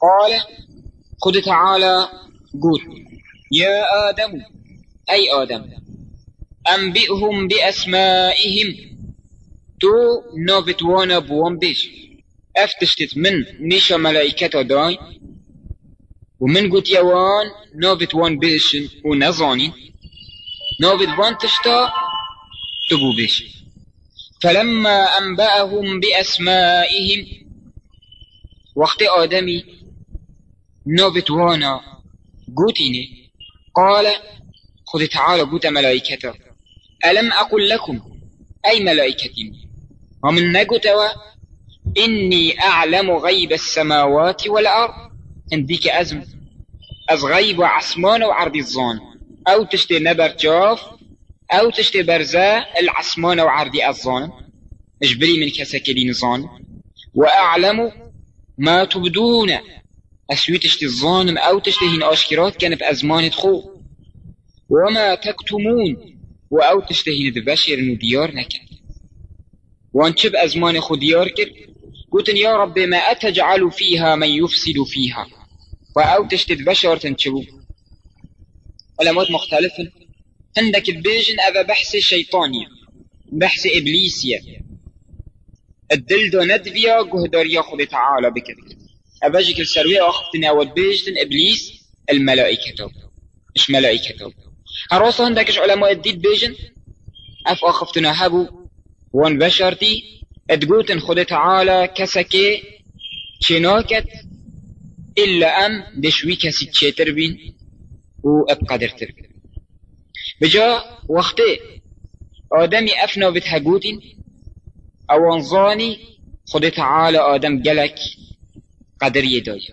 قال خد تعالى قول يا آدم أي آدم أنبئهم بأسمائهم. تو نوبت وأنا بوان بيش أفتشتت من نيشا ملائكة داي. ومن قلت يوان نوبت وان بيش ونظاني نوبت وان تشتا تبو بيش. فلما أنبأهم بأسمائهم وقت آدمي نوبت وأنا قوتيني قال خذ تعالى قوت ملائكته. ألم أقل لكم؟ أي ملائكة؟ ومن نقتوا؟ إني أعلم غيب السماوات والأرض. عندك أزم أز غيب عسمان وعرض الظان. أو تشتي نبر جاف أو تشتي برزا العسمان وعرض الظان. اجبري من كسكلين ظان. وأعلم ما تبدون. أسوي تشتي الظان أو تشتهين أشكرات كان في أزمان خو. وما تكتمون وأو تشتهين ببشر ديار نكن وان شب أزمان خو ديار كر قلت يا رب ما أتجعل فيها من يفسد فيها وأو تشتد بشر تنشبو علمات مختلفة عندك البيجن أبا بحث شيطانية بحث إبليسية الدلدو ندفيا قهدر ياخذ تعالى بكذا أباجيك السروية أخذتنا والبيجتن إبليس الملائكة. مش ملائكة؟ هروسا عندك علماء الدين بيجن؟ أف أخفتنا هبو وان بشرتي ادقوتن خد تعالى كسكي چناكت إلا أم دشوي كسي تشيتر بين وأبقدر تربين بجا وقتي آدمي أفنا بتهجوتين أو انظاني خد تعالى آدم جلك قدریه دایی